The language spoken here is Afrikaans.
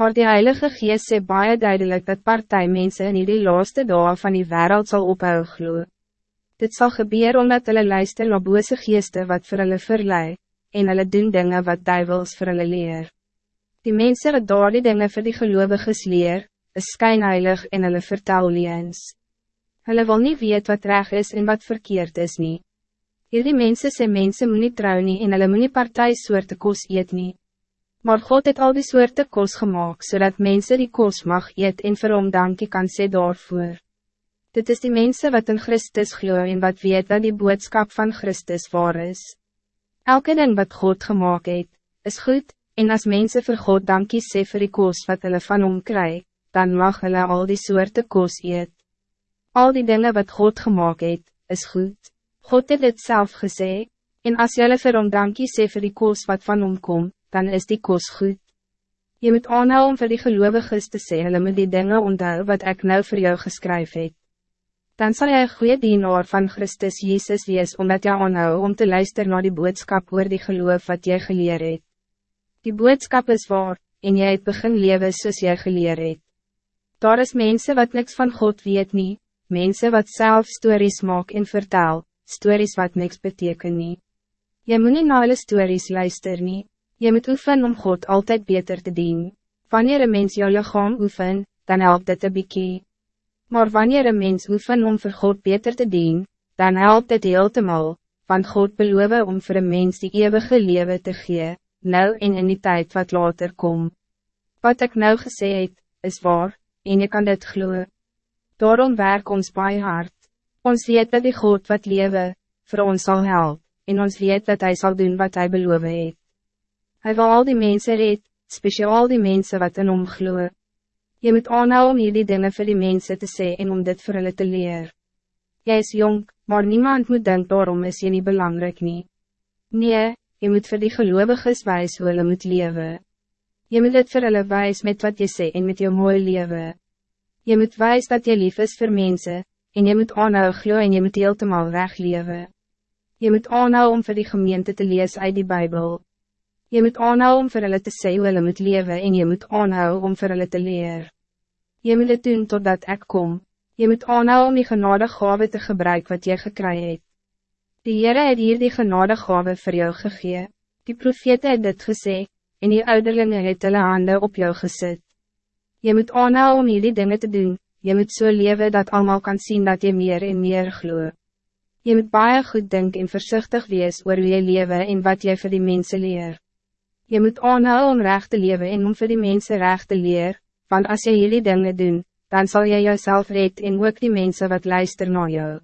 Maar die Heilige Geest sê baie duidelijk dat partijmense in die laaste dagen van die wereld zal ophou glo. Dit zal gebeuren omdat hulle luister na bose geeste wat vir hulle verlei, en hulle doen dinge wat duivels vir hulle leer. Die mensen wat daar die dinge vir die geloviges leer, is skynheilig en hulle vertel leens. Hulle wil niet weet wat reg is en wat verkeerd is nie. Hierdie mense sê mense moet nie trou nie en hulle moet nie partij soorte kos eet nie. Maar God het al die soorte kos gemaakt, zodat mensen die kos mag eet en vir hom dankie kan sê daarvoor. Dit is die mensen wat in Christus glo en wat weet dat die boodschap van Christus waar is. Elke ding wat God gemaakt het, is goed, en als mensen vir God dankie sê vir die kos wat hulle van hom kry, dan mag hulle al die soorte kos eet. Al die dingen wat God gemaakt het, is goed. God het dit zelf gesê, en als jylle vir hom dankie sê vir die kos wat van hom komt, dan is die kos goed. Je moet aanhou om vir die geloviges te sê, hulle moet die dingen onthou wat ik nou voor jou geskryf het. Dan zal jy een goede dienaar van Christus Jezus wees, omdat jy aanhou om te luisteren naar die boodschap oor die geloof wat jy geleer het. Die boodschap is waar, en jy het begin lewe soos jy geleer het. Daar is mensen wat niks van God weet niet, mensen wat zelf stories maak en vertel, stories wat niks beteken nie. Jy moet nie na hulle stories luister nie. Je moet oefen om God altijd beter te dienen. Wanneer een mens jou lichaam oefen, dan helpt dit een bykie. Maar wanneer een mens oefen om voor God beter te dienen, dan helpt dit heeltemal, want God beloof om voor een mens die eeuwige leven te gee, nou en in die tijd wat later kom. Wat ik nou gesê het, is waar, en je kan dit gloeien. Daarom werk ons baie hard. Ons weet dat die God wat lewe, voor ons zal helpen, en ons weet dat hij zal doen wat hij beloof het. Hij wil al die mensen red, speciaal die mensen wat in hom glo. Je moet aanhou om hierdie dinge vir die mensen te sê en om dit vir hulle te leer. Jy is jong, maar niemand moet denk daarom is je niet belangrijk nie. Nee, je moet vir die geloviges wijs hoe hulle moet leven. Je moet dit vir hulle wijs met wat je sê en met jou mooi leven. Je moet wijs dat je lief is voor mensen, en je moet aanhou glo en je moet heeltemal weg leven. Je moet aanhou om voor die gemeente te lezen uit die Bijbel. Je moet aanhou om vir hulle te sê hoe hulle moet leven en je moet aanhou om vir hulle te leer. Je moet het doen totdat ik kom. Je moet aanhou om die genadegave te gebruiken wat je gekry het. Die Heere het hier die genadegave voor jou gegee. Die profete het dit gesê, en die ouderlinge het hulle hande op jou gezet. Je moet aanhou om hierdie dinge te doen, je moet so leven dat allemaal kan zien dat je meer en meer gloe. Je moet baie goed denken en voorzichtig wees oor wie je leven en wat je voor die mensen leert. Je moet aanhou om recht te leven en om voor die mensen recht te leer, want als je jullie dingen doen, dan zal je jezelf red en ook die mensen wat luisteren naar jou.